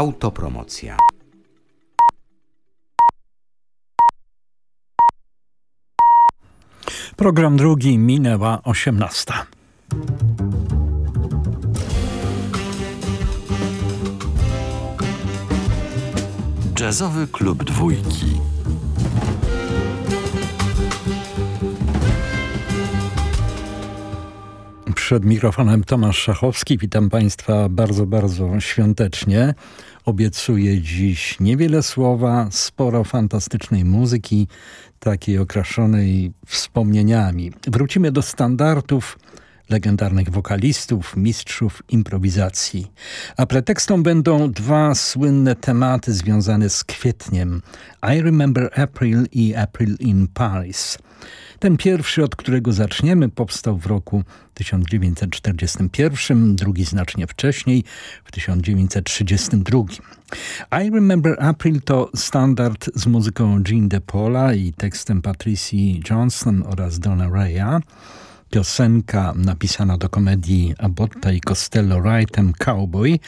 Autopromocja. Program drugi minęła osiemnasta. Jazzowy klub dwójki. Przed mikrofonem Tomasz Szachowski. Witam Państwa bardzo, bardzo świątecznie. Obiecuję dziś niewiele słowa, sporo fantastycznej muzyki, takiej okraszonej wspomnieniami. Wrócimy do standardów legendarnych wokalistów, mistrzów improwizacji. A pretekstą będą dwa słynne tematy związane z kwietniem. I Remember April i April in Paris. Ten pierwszy, od którego zaczniemy, powstał w roku 1941, drugi znacznie wcześniej, w 1932. I Remember April to standard z muzyką Gene DePaula i tekstem Patricia Johnson oraz Donna Raya. Piosenka napisana do komedii Abbotta i Costello Wrightem Cowboy,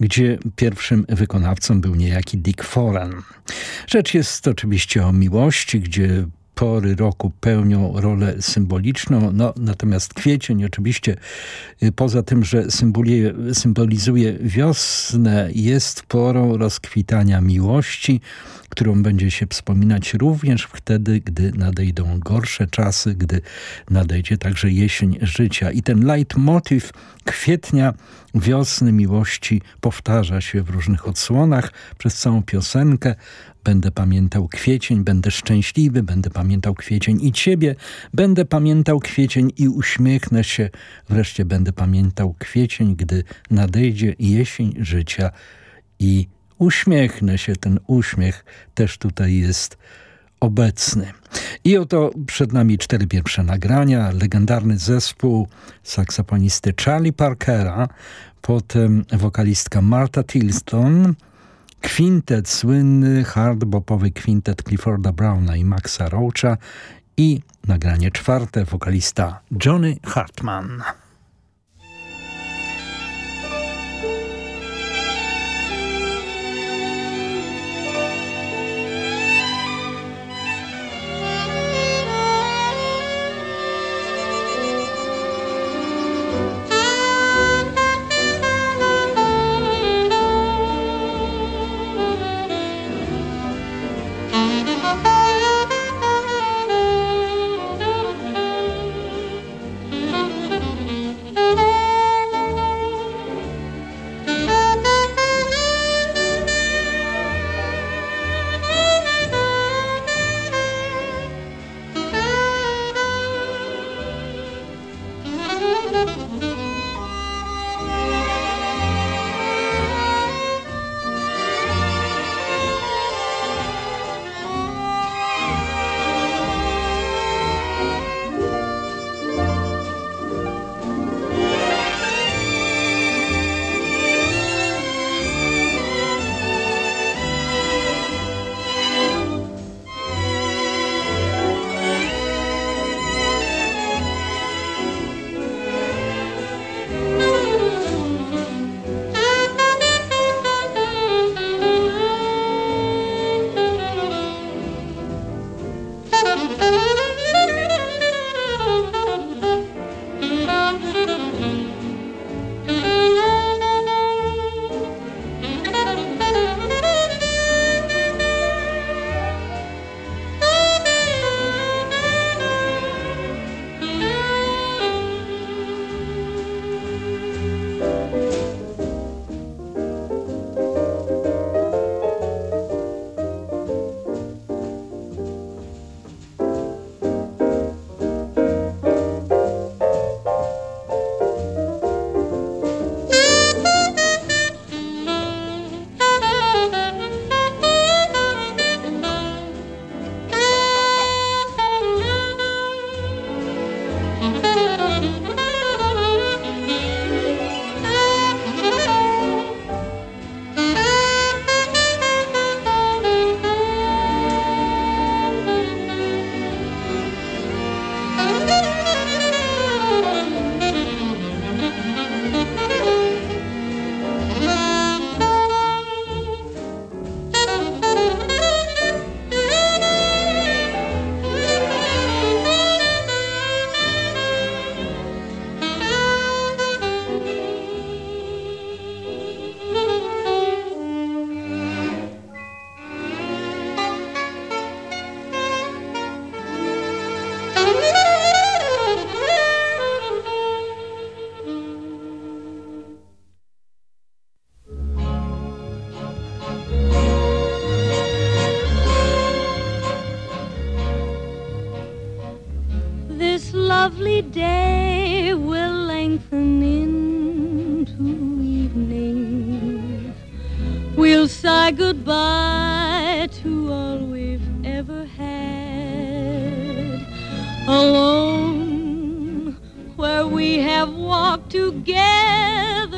gdzie pierwszym wykonawcą był niejaki Dick Foran. Rzecz jest oczywiście o miłości, gdzie pory roku pełnią rolę symboliczną, no, natomiast kwiecień oczywiście y, poza tym, że symbolizuje wiosnę, jest porą rozkwitania miłości, którą będzie się wspominać również wtedy, gdy nadejdą gorsze czasy, gdy nadejdzie także jesień życia. I ten leitmotiv kwietnia, wiosny, miłości powtarza się w różnych odsłonach przez całą piosenkę. Będę pamiętał kwiecień, będę szczęśliwy, będę pamiętał kwiecień i ciebie, będę pamiętał kwiecień i uśmiechnę się. Wreszcie będę pamiętał kwiecień, gdy nadejdzie jesień życia i uśmiechnę się. Ten uśmiech też tutaj jest obecny. I oto przed nami cztery pierwsze nagrania. Legendarny zespół saksofonisty Charlie Parkera, potem wokalistka Marta Tilston, kwintet, słynny hardbopowy kwintet Clifforda Browna i Maxa Roacha i nagranie czwarte, wokalista Johnny Hartman. lovely day will lengthen into evening. We'll sigh goodbye to all we've ever had. Alone, where we have walked together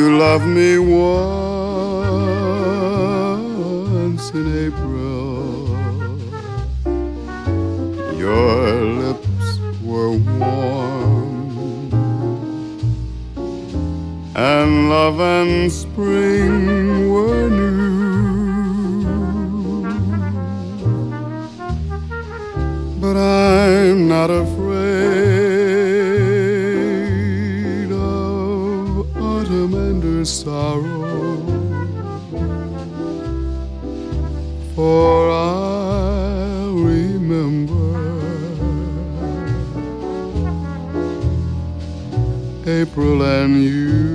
You love me once in April. Your lips were warm, and love and spring were new. But I'm not afraid April and you.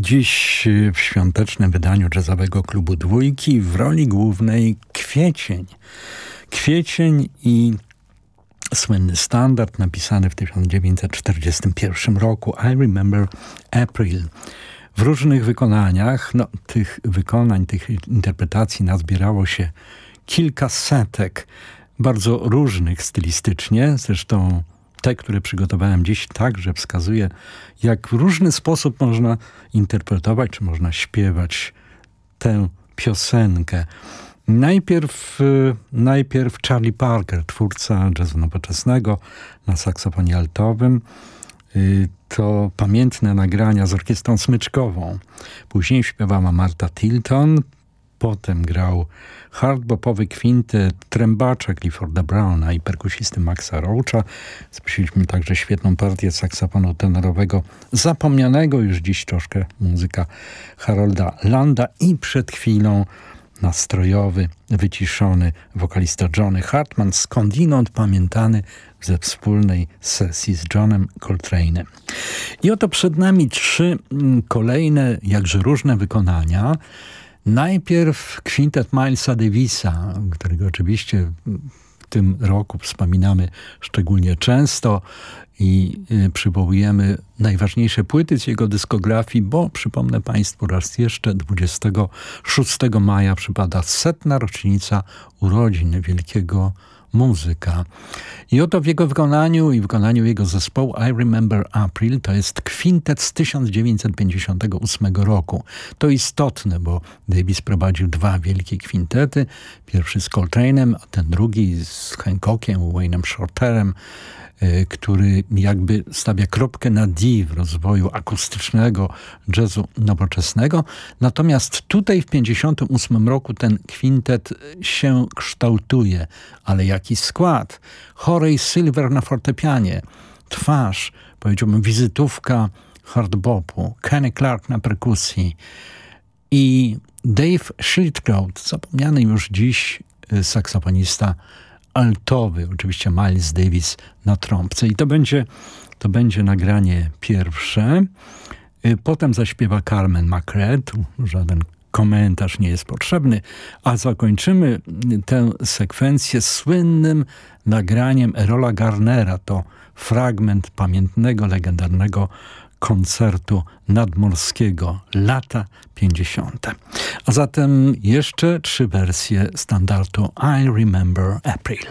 Dziś w świątecznym wydaniu jazzowego klubu Dwójki w roli głównej Kwiecień. Kwiecień i słynny standard napisany w 1941 roku I Remember April. W różnych wykonaniach, no tych wykonań, tych interpretacji nazbierało się kilka setek, bardzo różnych stylistycznie, zresztą te, które przygotowałem dziś, także wskazuje, jak w różny sposób można interpretować, czy można śpiewać tę piosenkę. Najpierw, y, najpierw Charlie Parker, twórca jazzu nowoczesnego na saksofonie altowym. Y, To pamiętne nagrania z orkiestrą smyczkową. Później śpiewała Marta Tilton, potem grał hardbopowy kwintet trębacza Clifforda Browna i perkusisty Maxa Roacha. Słyszeliśmy także świetną partię saksofonu tenorowego, zapomnianego już dziś troszkę muzyka Harolda Landa i przed chwilą nastrojowy, wyciszony wokalista Johnny Hartman, skądinąd pamiętany ze wspólnej sesji z Johnem Coltrane'em. I oto przed nami trzy mm, kolejne, jakże różne wykonania. Najpierw kwintet Milesa Davisa, którego oczywiście w tym roku wspominamy szczególnie często i y, przywołujemy najważniejsze płyty z jego dyskografii, bo przypomnę Państwu raz jeszcze 26 maja przypada setna rocznica urodzin wielkiego muzyka. I oto w jego wykonaniu i wykonaniu jego zespołu I Remember April to jest kwintet z 1958 roku. To istotne, bo Davis prowadził dwa wielkie kwintety. Pierwszy z Coltrane'em, a ten drugi z Hancockiem, Wayne'em Shorterem. E, który jakby stawia kropkę na D w rozwoju akustycznego jazzu nowoczesnego. Natomiast tutaj w 1958 roku ten kwintet się kształtuje. Ale jaki skład? Horace Silver na fortepianie, twarz, powiedziałbym wizytówka hardbopu, Kenny Clark na perkusji i Dave Schildkraut, zapomniany już dziś y, saksofonista altowy, oczywiście Miles Davis na trąbce. I to będzie, to będzie nagranie pierwsze. Y, potem zaśpiewa Carmen McRae, żaden komentarz nie jest potrzebny, a zakończymy tę sekwencję słynnym nagraniem Erola Garnera. To fragment pamiętnego, legendarnego koncertu nadmorskiego lata 50. A zatem jeszcze trzy wersje standardu I Remember April.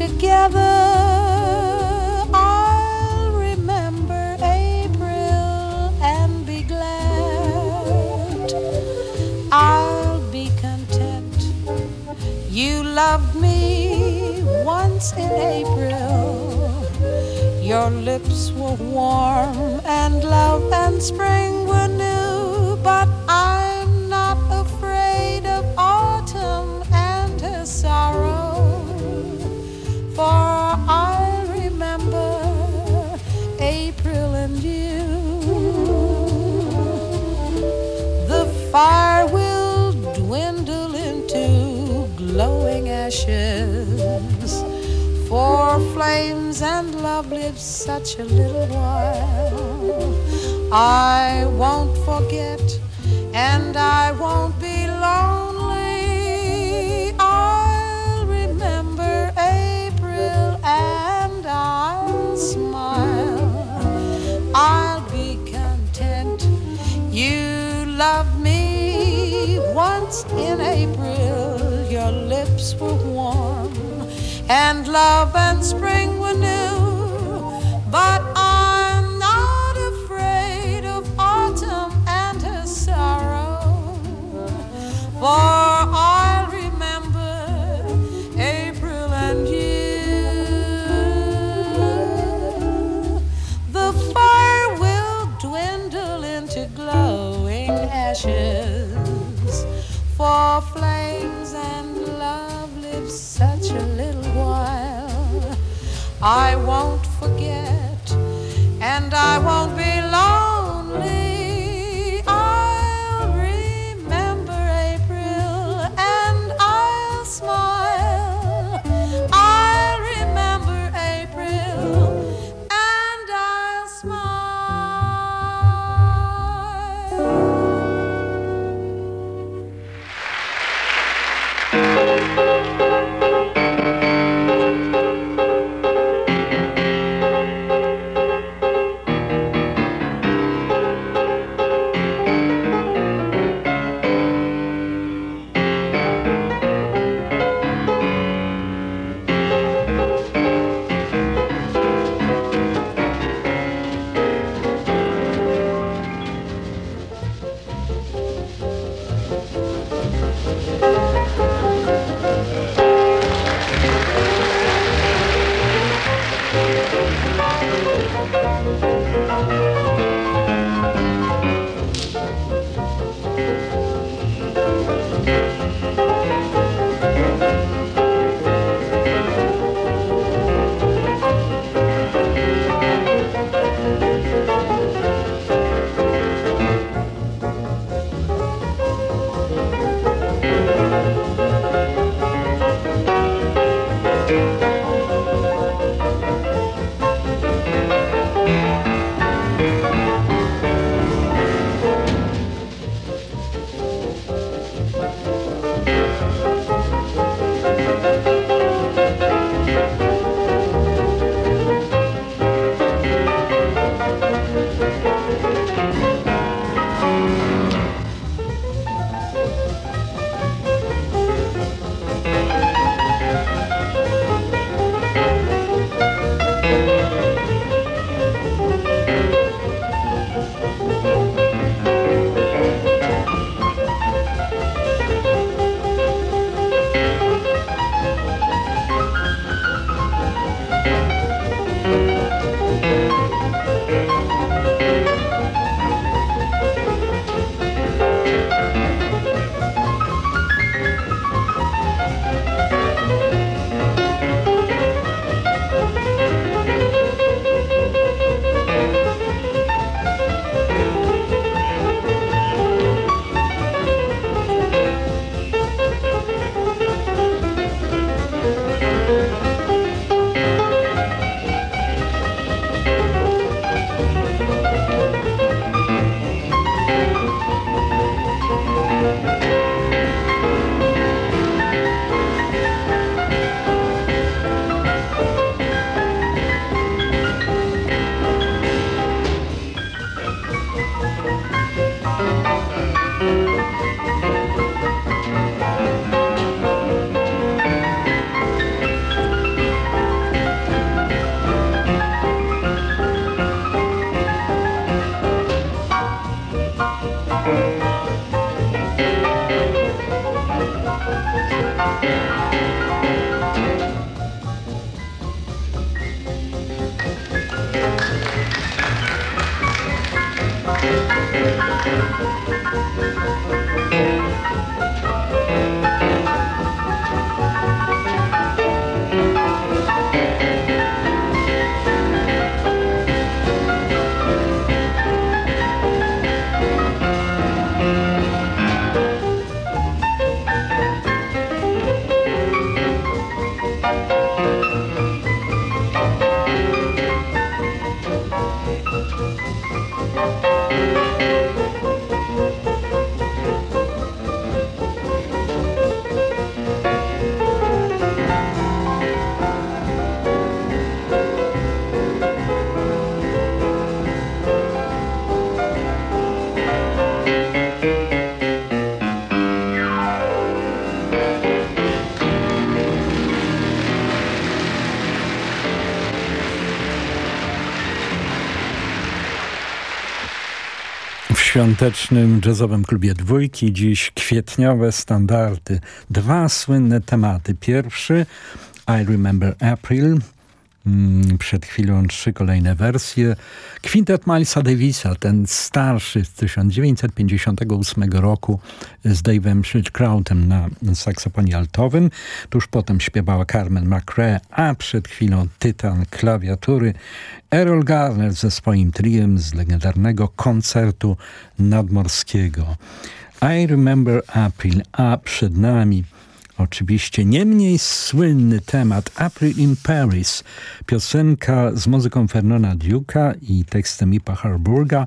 Together. I'll remember April and be glad. I'll be content. You loved me once in April. Your lips were warm and love and spring flames and love live such a little while. I won't forget and I won't be lonely. I'll remember April and I'll smile. I'll be content. You loved me once in April. Your lips were warm, and love and spring świątecznym jazzowym klubie dwójki. Dziś kwietniowe standardy. Dwa słynne tematy. Pierwszy I Remember April, przed chwilą trzy kolejne wersje. Quintet Milesa Davisa, ten starszy z 1958 roku z Dave'em Schildkrautem na saksofonie altowym. Tuż potem śpiewała Carmen McRae, a przed chwilą tytan klawiatury Errol Garner ze swoim triem z legendarnego koncertu nadmorskiego. I Remember April, a przed nami Oczywiście nie mniej słynny temat April in Paris, piosenka z muzyką Fernona Duke'a i tekstem Ipa Harburga,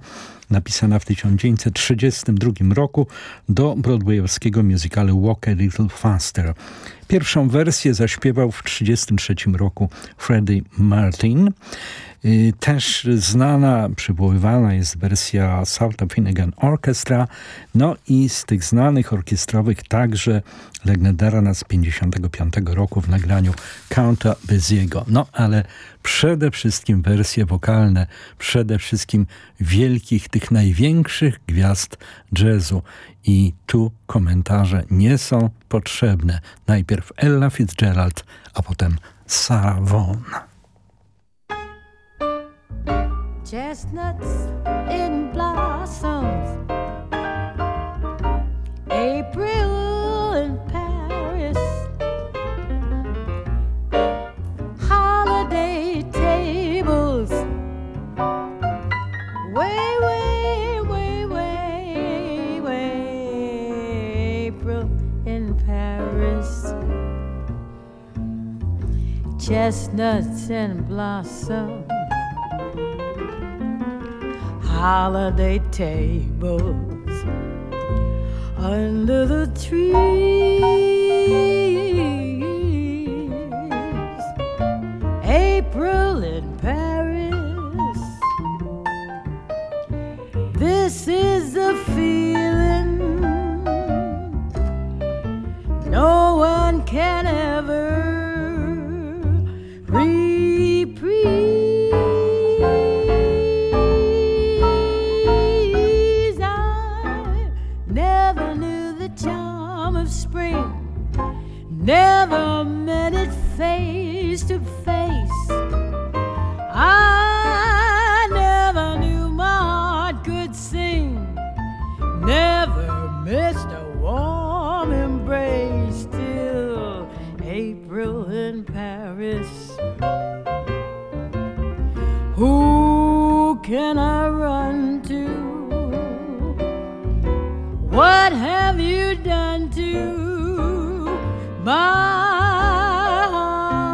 napisana w 1932 roku do broadwayowskiego musicalu Walk a Little Faster. Pierwszą wersję zaśpiewał w 1933 roku Freddie Martin. Y, też znana, przywoływana jest wersja Salta Finnegan Orchestra, no i z tych znanych orkiestrowych także legendarna z 55 roku w nagraniu Counta Beziego. No ale przede wszystkim wersje wokalne, przede wszystkim wielkich, tych największych gwiazd jazzu. I tu komentarze nie są potrzebne. Najpierw Ella Fitzgerald, a potem Sarah Vaughan. Chestnuts in blossoms. April in Paris. Holiday tables. Way, way, way, way, way. April in Paris. Chestnuts in blossom holiday tables under the trees. April in Paris. This is the feeling no one can can I run to? What have you done to? my heart.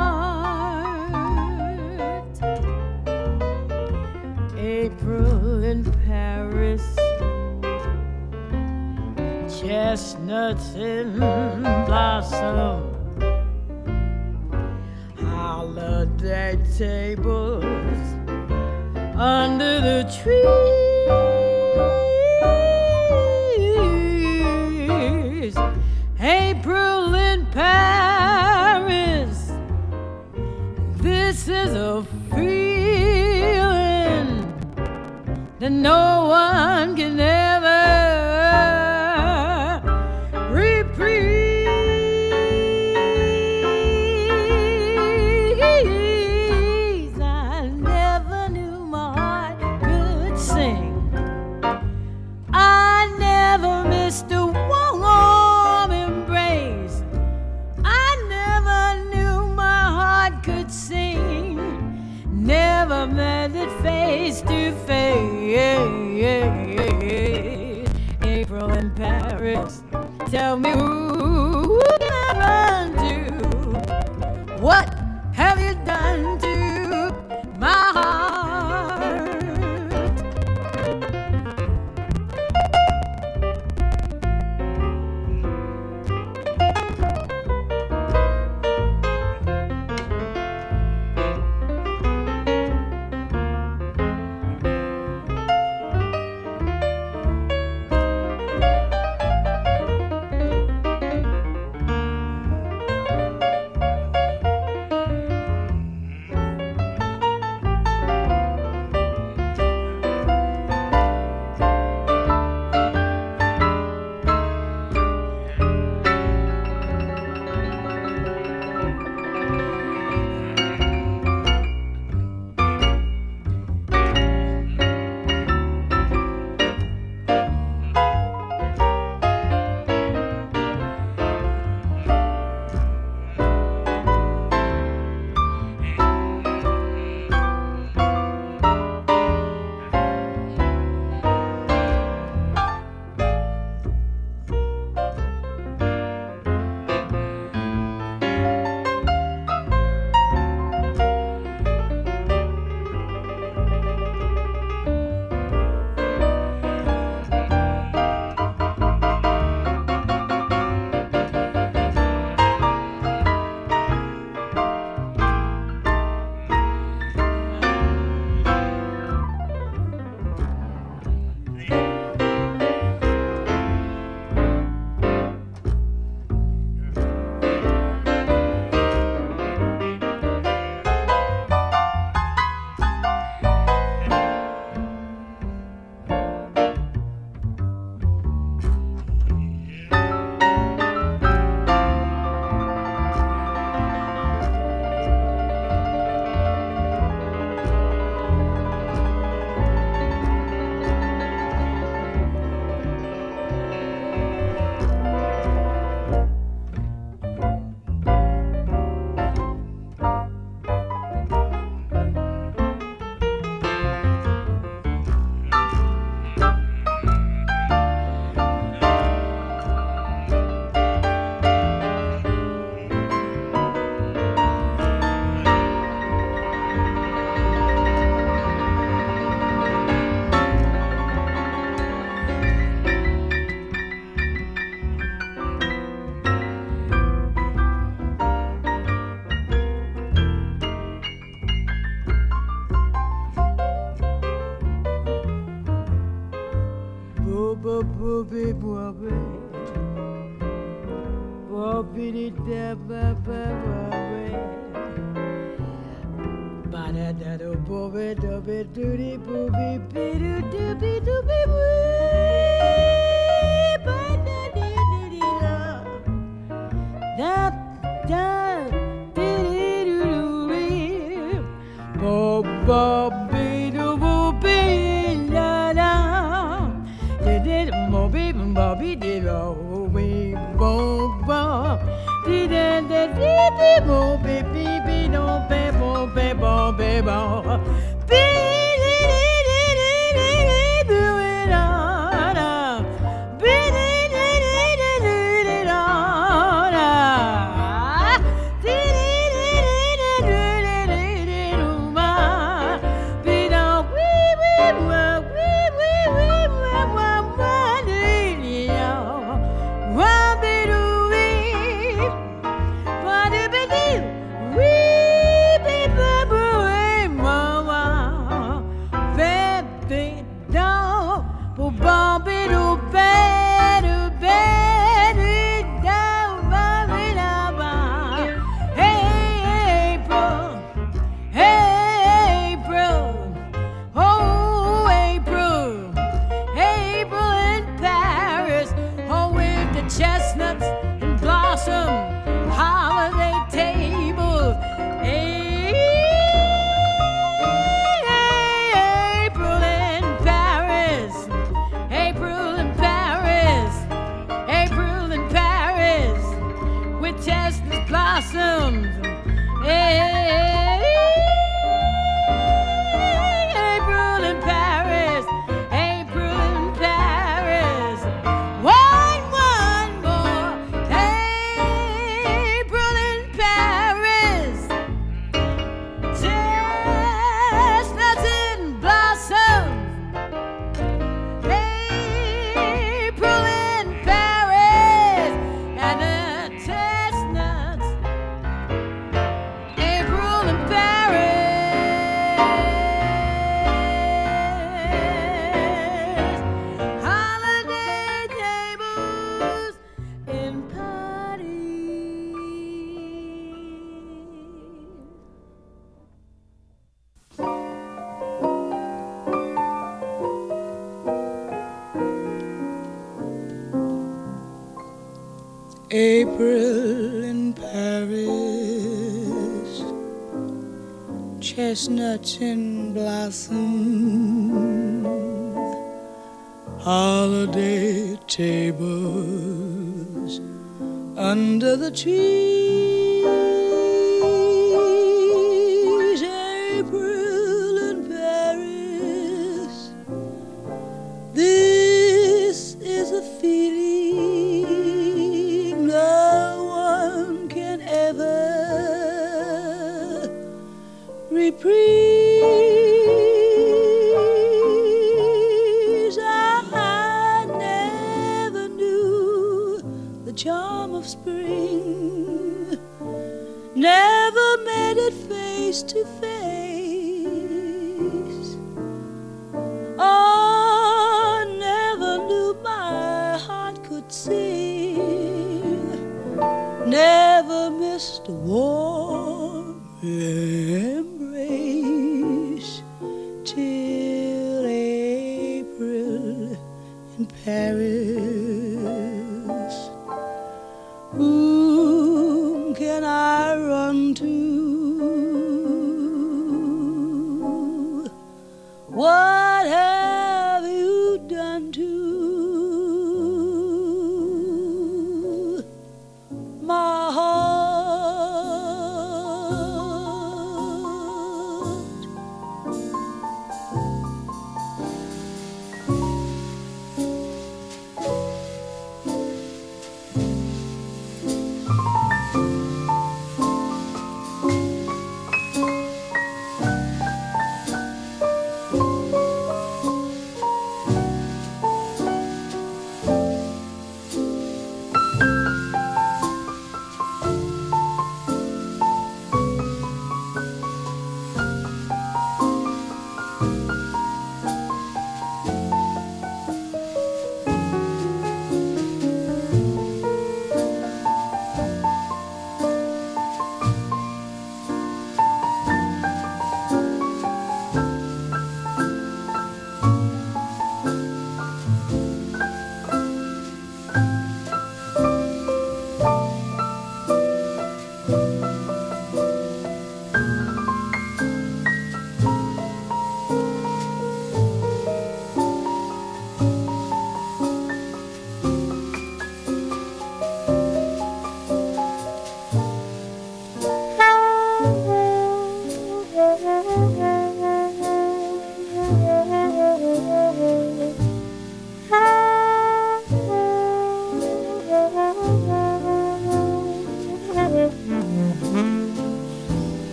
April in Paris, chestnuts in blossom, holiday tables under the tree. Paris. This is a feeling that no one can ever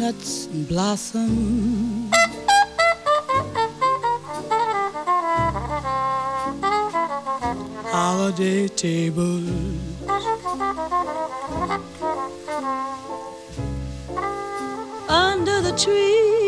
walnuts and blossoms. Holiday tables. Under the tree.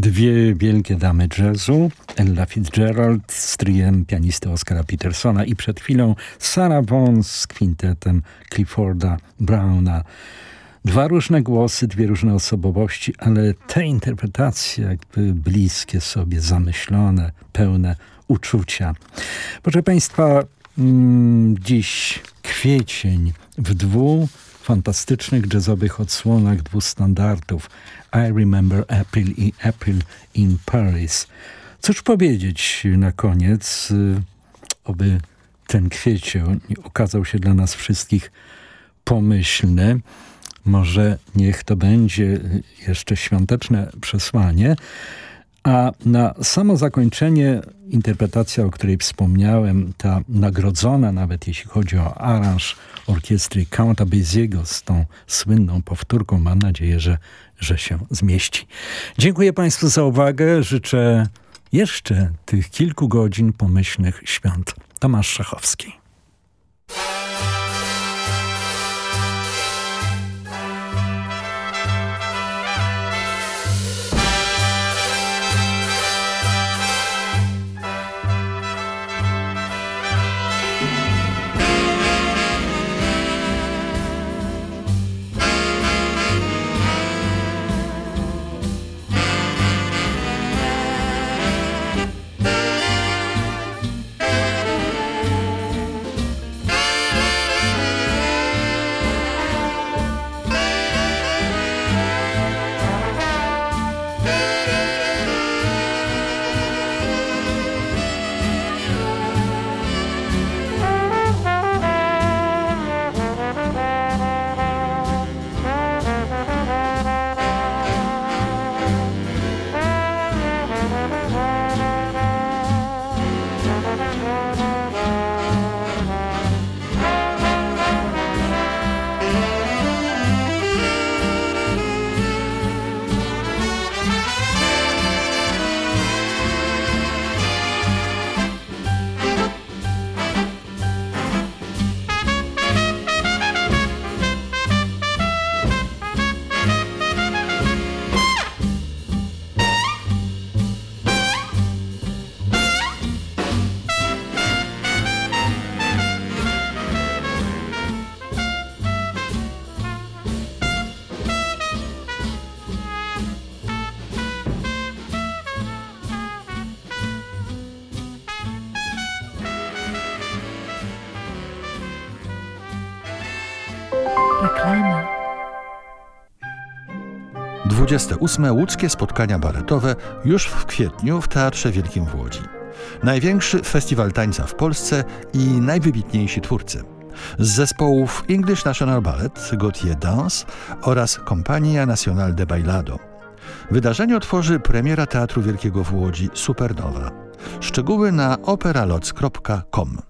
Dwie wielkie damy jazzu, Ella Fitzgerald z triem pianisty Oscara Petersona i przed chwilą Sarah Vaughan z kwintetem Clifforda Browna. Dwa różne głosy, dwie różne osobowości, ale te interpretacje jakby bliskie sobie, zamyślone, pełne uczucia. Proszę Państwa, mm, dziś kwiecień w dwóch fantastycznych jazzowych odsłonach dwóch standardów I Remember April i April in Paris. Cóż powiedzieć na koniec, oby ten kwiecień okazał się dla nas wszystkich pomyślny. Może niech to będzie jeszcze świąteczne przesłanie. A na samo zakończenie interpretacja, o której wspomniałem, ta nagrodzona nawet jeśli chodzi o aranż orkiestry Counta Basiego z tą słynną powtórką, mam nadzieję, że, że się zmieści. Dziękuję Państwu za uwagę. Życzę jeszcze tych kilku godzin pomyślnych świąt. Tomasz Szachowski. 28. Łódzkie spotkania baletowe już w kwietniu w Teatrze Wielkim w Łodzi. Największy festiwal tańca w Polsce i najwybitniejsi twórcy. Z zespołów English National Ballet, Gautier Dance oraz Compagnia Nacional de Bailado. Wydarzenie otworzy premiera Teatru Wielkiego w Łodzi Supernowa. Szczegóły na operaloc.com.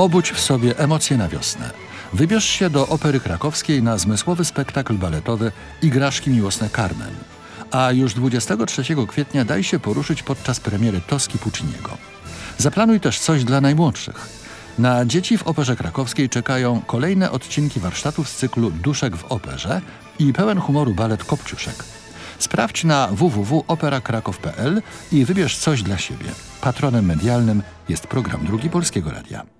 Obudź w sobie emocje na wiosnę. Wybierz się do Opery Krakowskiej na zmysłowy spektakl baletowy Igraszki miłosne Carmen. A już 23 kwietnia daj się poruszyć podczas premiery Toski Pucciniego. Zaplanuj też coś dla najmłodszych. Na dzieci w Operze Krakowskiej czekają kolejne odcinki warsztatów z cyklu Duszek w Operze i pełen humoru balet Kopciuszek. Sprawdź na www.operakrakow.pl i wybierz coś dla siebie. Patronem medialnym jest program Drugi Polskiego Radia.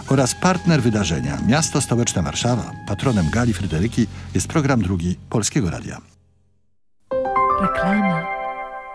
oraz partner wydarzenia Miasto Stołeczne Warszawa. Patronem gali Fryderyki jest program drugi Polskiego Radia. Reklama.